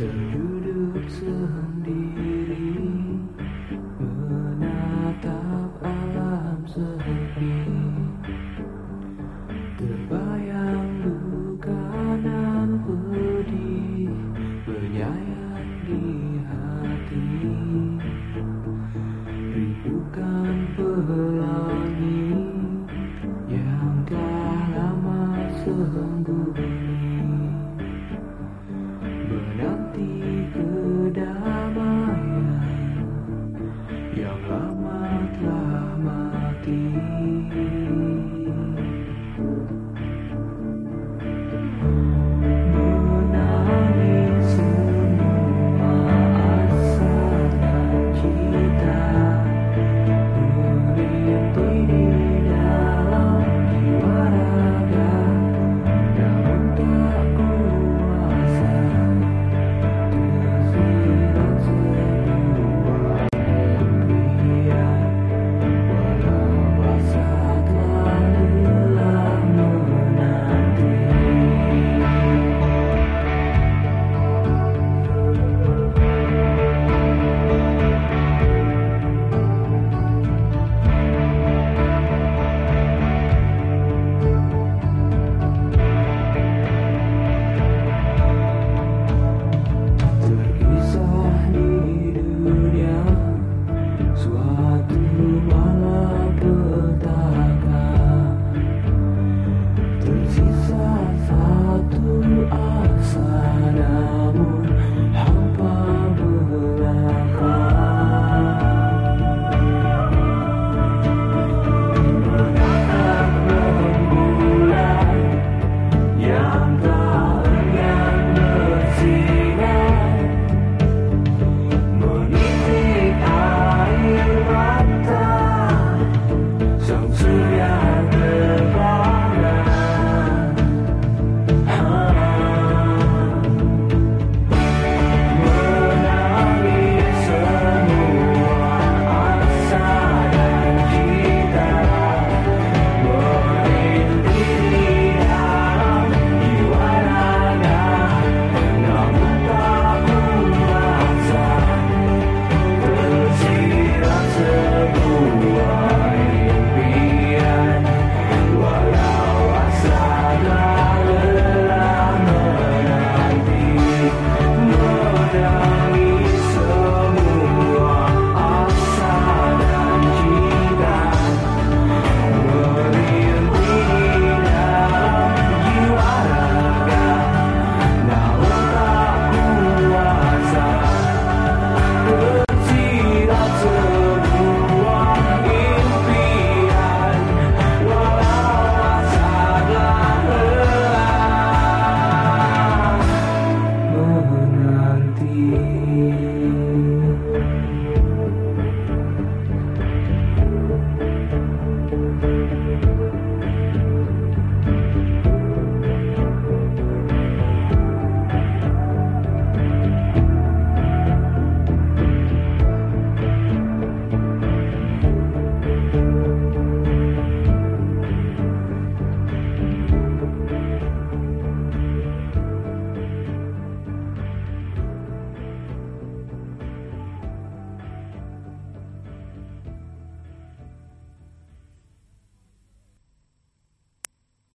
Terduduk sendiri Menatap alam sepi